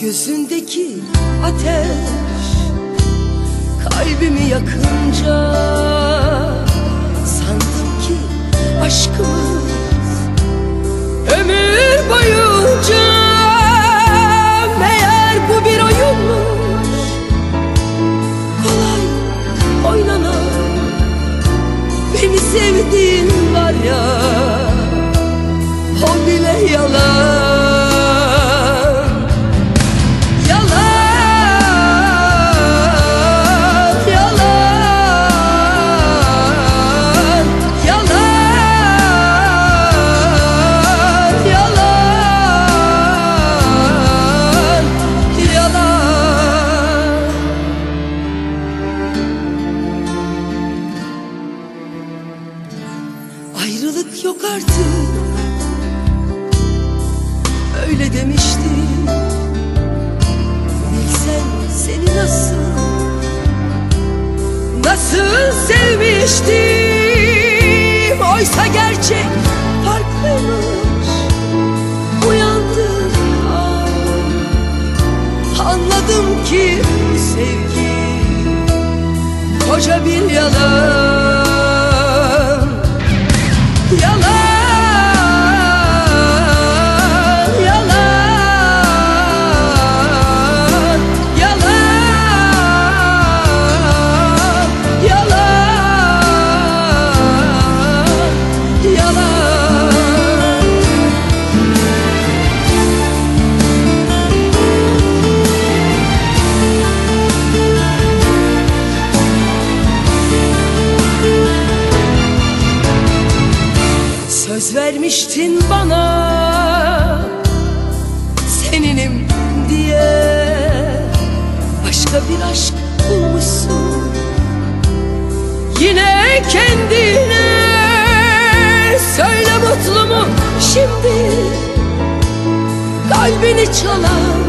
Gözündeki ateş. Kalbimi yakınca Ayrılık yok artık. Öyle demişti Bilsen seni nasıl? Nasıl sevmiştim? Oysa gerçek farklıymış Uyandım. An Anladım ki sevgi Koca bir Yalan, Söz vermiştin bana. Seninim diye Başka bir aşk bulmuşsun. Yine kendine Söyle mutlu mu şimdi. Kalbini çalan